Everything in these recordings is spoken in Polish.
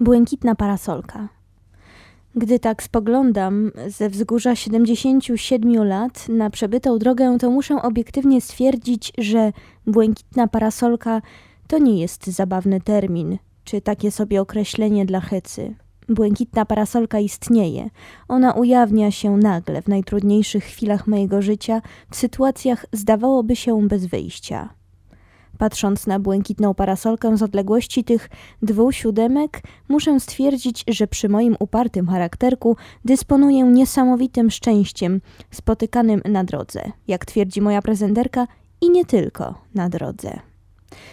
Błękitna parasolka. Gdy tak spoglądam ze wzgórza 77 lat na przebytą drogę, to muszę obiektywnie stwierdzić, że błękitna parasolka to nie jest zabawny termin, czy takie sobie określenie dla hecy. Błękitna parasolka istnieje. Ona ujawnia się nagle w najtrudniejszych chwilach mojego życia, w sytuacjach zdawałoby się bez wyjścia. Patrząc na błękitną parasolkę z odległości tych dwóch siódemek, muszę stwierdzić, że przy moim upartym charakterku dysponuję niesamowitym szczęściem spotykanym na drodze, jak twierdzi moja prezenterka, i nie tylko na drodze.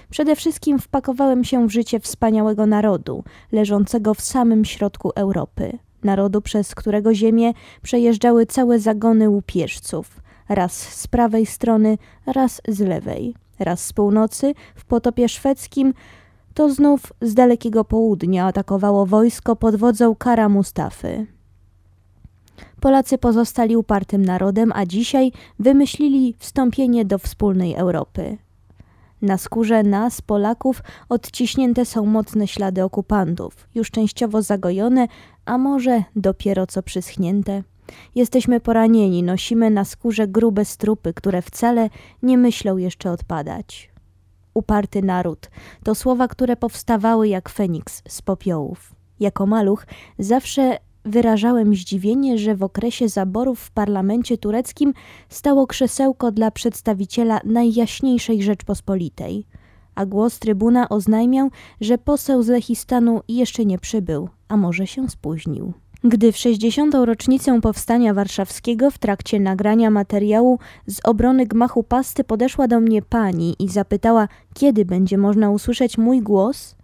Przede wszystkim wpakowałem się w życie wspaniałego narodu, leżącego w samym środku Europy. Narodu, przez którego ziemię przejeżdżały całe zagony łupieżców, raz z prawej strony, raz z lewej raz z północy w potopie szwedzkim, to znów z dalekiego południa atakowało wojsko pod wodzą Kara Mustafy. Polacy pozostali upartym narodem, a dzisiaj wymyślili wstąpienie do wspólnej Europy. Na skórze nas, Polaków, odciśnięte są mocne ślady okupantów, już częściowo zagojone, a może dopiero co przyschnięte. Jesteśmy poranieni, nosimy na skórze grube strupy, które wcale nie myślą jeszcze odpadać. Uparty naród to słowa, które powstawały jak Feniks z popiołów. Jako maluch zawsze wyrażałem zdziwienie, że w okresie zaborów w parlamencie tureckim stało krzesełko dla przedstawiciela najjaśniejszej Rzeczpospolitej, a głos trybuna oznajmiał, że poseł z Lechistanu jeszcze nie przybył, a może się spóźnił. Gdy w 60. rocznicę powstania warszawskiego w trakcie nagrania materiału z obrony gmachu pasty podeszła do mnie pani i zapytała, kiedy będzie można usłyszeć mój głos,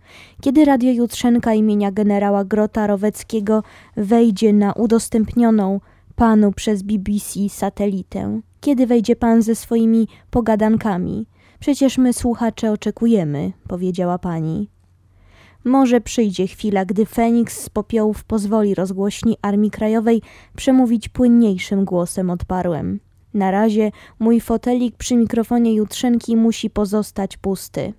kiedy Radio Jutrzenka imienia generała Grota Roweckiego wejdzie na udostępnioną panu przez BBC satelitę, kiedy wejdzie pan ze swoimi pogadankami. Przecież my słuchacze oczekujemy, powiedziała pani. Może przyjdzie chwila, gdy Feniks z popiołów pozwoli rozgłośni Armii Krajowej przemówić płynniejszym głosem, odparłem. Na razie mój fotelik przy mikrofonie jutrzenki musi pozostać pusty.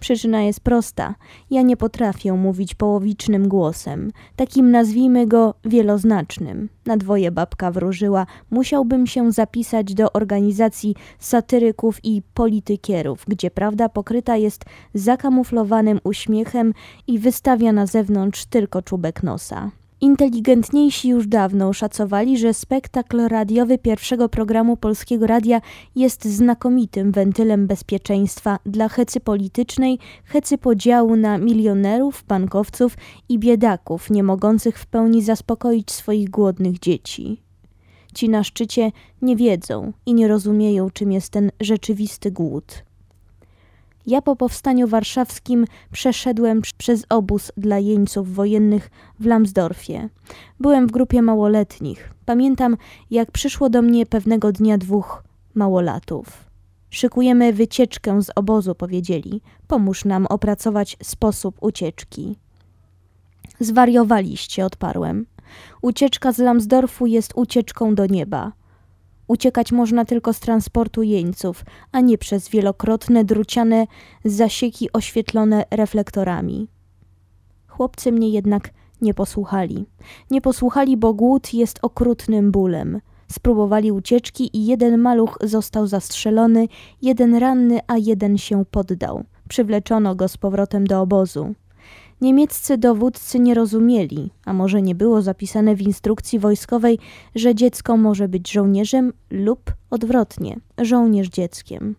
Przyczyna jest prosta. Ja nie potrafię mówić połowicznym głosem, takim nazwijmy go wieloznacznym. Na dwoje babka wróżyła, musiałbym się zapisać do organizacji satyryków i politykierów, gdzie prawda pokryta jest zakamuflowanym uśmiechem i wystawia na zewnątrz tylko czubek nosa. Inteligentniejsi już dawno szacowali, że spektakl radiowy pierwszego programu Polskiego Radia jest znakomitym wentylem bezpieczeństwa dla hecy politycznej, hecy podziału na milionerów, bankowców i biedaków, nie mogących w pełni zaspokoić swoich głodnych dzieci. Ci na szczycie nie wiedzą i nie rozumieją, czym jest ten rzeczywisty głód. Ja po powstaniu warszawskim przeszedłem przez obóz dla jeńców wojennych w Lamsdorfie. Byłem w grupie małoletnich. Pamiętam, jak przyszło do mnie pewnego dnia dwóch małolatów. Szykujemy wycieczkę z obozu, powiedzieli. Pomóż nam opracować sposób ucieczki. Zwariowaliście, odparłem. Ucieczka z Lamsdorfu jest ucieczką do nieba. Uciekać można tylko z transportu jeńców, a nie przez wielokrotne druciane zasieki oświetlone reflektorami. Chłopcy mnie jednak nie posłuchali. Nie posłuchali, bo głód jest okrutnym bólem. Spróbowali ucieczki i jeden maluch został zastrzelony, jeden ranny, a jeden się poddał. Przywleczono go z powrotem do obozu. Niemieccy dowódcy nie rozumieli, a może nie było zapisane w instrukcji wojskowej, że dziecko może być żołnierzem lub odwrotnie, żołnierz dzieckiem.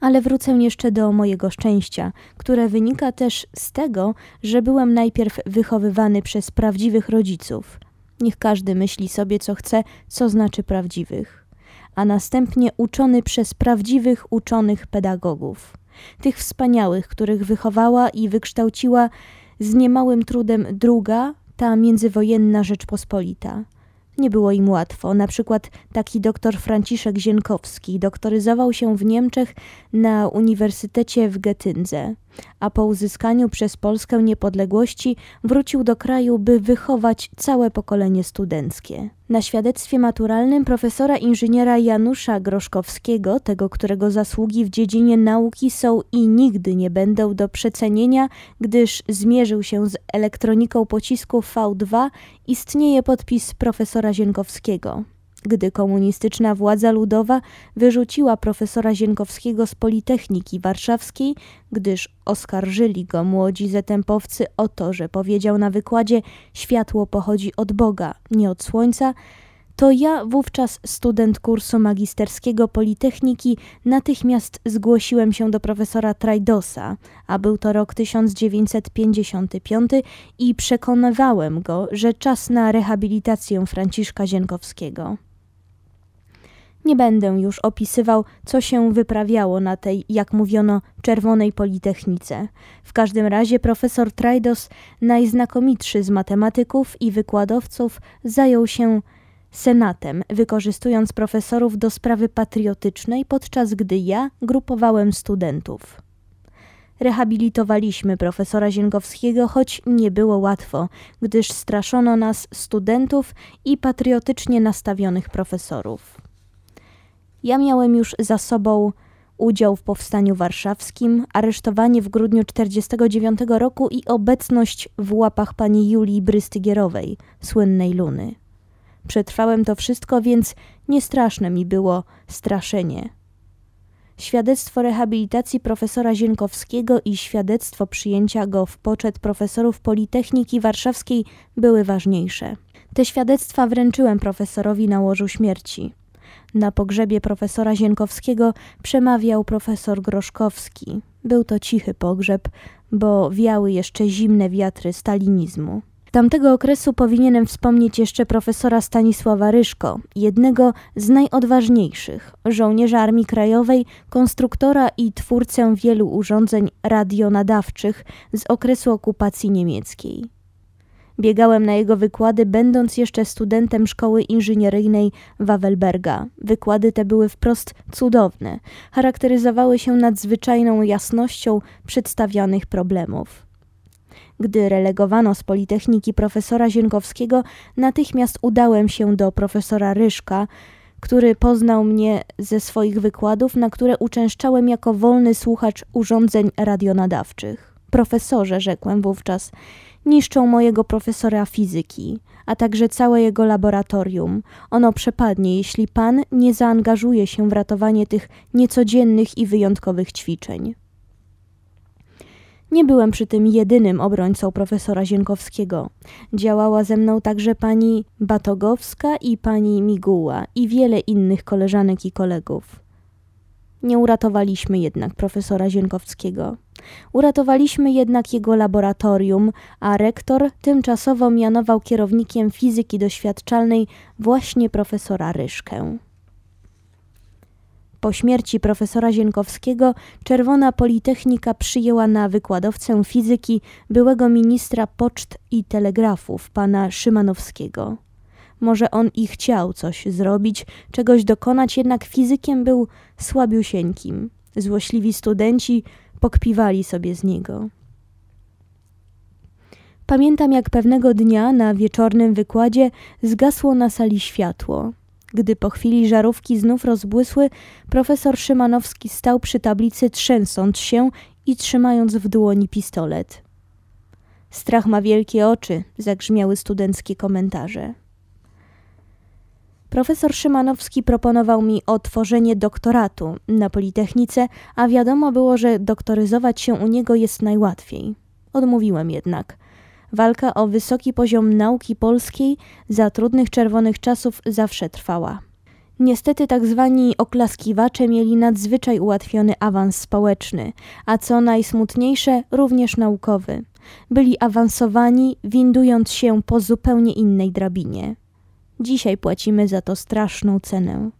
Ale wrócę jeszcze do mojego szczęścia, które wynika też z tego, że byłem najpierw wychowywany przez prawdziwych rodziców. Niech każdy myśli sobie, co chce, co znaczy prawdziwych, a następnie uczony przez prawdziwych uczonych pedagogów tych wspaniałych, których wychowała i wykształciła z niemałym trudem druga, ta międzywojenna Rzeczpospolita. Nie było im łatwo. Na przykład taki doktor Franciszek Zienkowski doktoryzował się w Niemczech na Uniwersytecie w Getyndze. A po uzyskaniu przez Polskę niepodległości wrócił do kraju, by wychować całe pokolenie studenckie. Na świadectwie maturalnym profesora inżyniera Janusza Groszkowskiego, tego którego zasługi w dziedzinie nauki są i nigdy nie będą do przecenienia, gdyż zmierzył się z elektroniką pocisku V2, istnieje podpis profesora Zienkowskiego. Gdy komunistyczna władza ludowa wyrzuciła profesora Zienkowskiego z Politechniki Warszawskiej, gdyż oskarżyli go młodzi zetempowcy o to, że powiedział na wykładzie światło pochodzi od Boga, nie od słońca, to ja, wówczas student kursu magisterskiego Politechniki, natychmiast zgłosiłem się do profesora Trajdosa, a był to rok 1955 i przekonywałem go, że czas na rehabilitację Franciszka Zienkowskiego. Nie będę już opisywał, co się wyprawiało na tej, jak mówiono, czerwonej politechnice. W każdym razie profesor Trajdos, najznakomitszy z matematyków i wykładowców, zajął się senatem, wykorzystując profesorów do sprawy patriotycznej, podczas gdy ja grupowałem studentów. Rehabilitowaliśmy profesora Zięgowskiego, choć nie było łatwo, gdyż straszono nas studentów i patriotycznie nastawionych profesorów. Ja miałem już za sobą udział w powstaniu warszawskim, aresztowanie w grudniu 1949 roku i obecność w łapach pani Julii Brystygierowej, słynnej Luny. Przetrwałem to wszystko, więc niestraszne mi było straszenie. Świadectwo rehabilitacji profesora Zienkowskiego i świadectwo przyjęcia go w poczet profesorów Politechniki Warszawskiej były ważniejsze. Te świadectwa wręczyłem profesorowi na łożu śmierci. Na pogrzebie profesora Zienkowskiego przemawiał profesor Groszkowski. Był to cichy pogrzeb, bo wiały jeszcze zimne wiatry stalinizmu. Tamtego okresu powinienem wspomnieć jeszcze profesora Stanisława Ryszko, jednego z najodważniejszych, żołnierza Armii Krajowej, konstruktora i twórcę wielu urządzeń radionadawczych z okresu okupacji niemieckiej. Biegałem na jego wykłady, będąc jeszcze studentem szkoły inżynieryjnej Wawelberga. Wykłady te były wprost cudowne, charakteryzowały się nadzwyczajną jasnością przedstawianych problemów. Gdy relegowano z Politechniki profesora Zienkowskiego, natychmiast udałem się do profesora Ryszka, który poznał mnie ze swoich wykładów, na które uczęszczałem jako wolny słuchacz urządzeń radionadawczych. Profesorze, rzekłem wówczas, niszczą mojego profesora fizyki, a także całe jego laboratorium. Ono przepadnie, jeśli pan nie zaangażuje się w ratowanie tych niecodziennych i wyjątkowych ćwiczeń. Nie byłem przy tym jedynym obrońcą profesora Zienkowskiego. Działała ze mną także pani Batogowska i pani Miguła i wiele innych koleżanek i kolegów. Nie uratowaliśmy jednak profesora Zienkowskiego. Uratowaliśmy jednak jego laboratorium, a rektor tymczasowo mianował kierownikiem fizyki doświadczalnej właśnie profesora Ryszkę. Po śmierci profesora Zienkowskiego Czerwona Politechnika przyjęła na wykładowcę fizyki byłego ministra poczt i telegrafów, pana Szymanowskiego. Może on i chciał coś zrobić, czegoś dokonać, jednak fizykiem był słabiusieńkim. Złośliwi studenci pokpiwali sobie z niego. Pamiętam, jak pewnego dnia na wieczornym wykładzie zgasło na sali światło. Gdy po chwili żarówki znów rozbłysły, profesor Szymanowski stał przy tablicy, trzęsąc się i trzymając w dłoni pistolet. Strach ma wielkie oczy, zagrzmiały studenckie komentarze. Profesor Szymanowski proponował mi otworzenie doktoratu na Politechnice, a wiadomo było, że doktoryzować się u niego jest najłatwiej. Odmówiłem jednak. Walka o wysoki poziom nauki polskiej za trudnych czerwonych czasów zawsze trwała. Niestety tak zwani oklaskiwacze mieli nadzwyczaj ułatwiony awans społeczny, a co najsmutniejsze, również naukowy. Byli awansowani, windując się po zupełnie innej drabinie. Dzisiaj płacimy za to straszną cenę.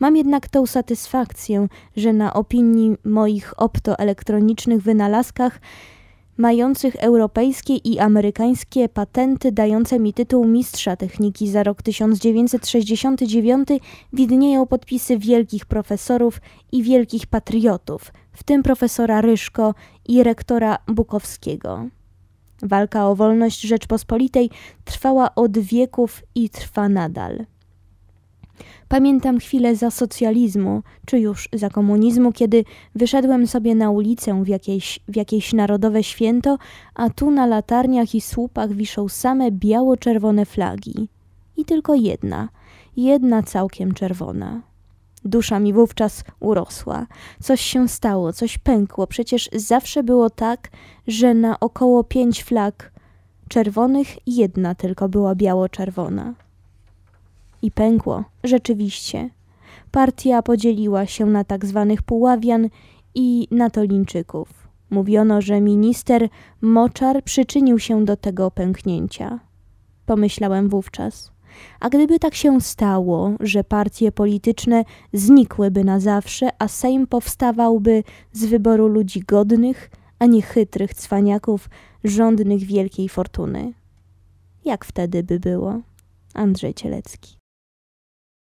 Mam jednak tą satysfakcję, że na opinii moich optoelektronicznych wynalazkach mających europejskie i amerykańskie patenty dające mi tytuł mistrza techniki za rok 1969 widnieją podpisy wielkich profesorów i wielkich patriotów, w tym profesora Ryszko i rektora Bukowskiego. Walka o wolność Rzeczpospolitej trwała od wieków i trwa nadal. Pamiętam chwilę za socjalizmu, czy już za komunizmu, kiedy wyszedłem sobie na ulicę w jakieś, w jakieś narodowe święto, a tu na latarniach i słupach wiszą same biało-czerwone flagi. I tylko jedna, jedna całkiem czerwona. Dusza mi wówczas urosła. Coś się stało, coś pękło. Przecież zawsze było tak, że na około pięć flag czerwonych jedna tylko była biało-czerwona. I pękło, rzeczywiście. Partia podzieliła się na tak zwanych Puławian i Natolińczyków. Mówiono, że minister Moczar przyczynił się do tego pęknięcia. Pomyślałem wówczas. A gdyby tak się stało, że partie polityczne znikłyby na zawsze, a Sejm powstawałby z wyboru ludzi godnych, a nie chytrych cwaniaków żądnych wielkiej fortuny. Jak wtedy by było? Andrzej Cielecki.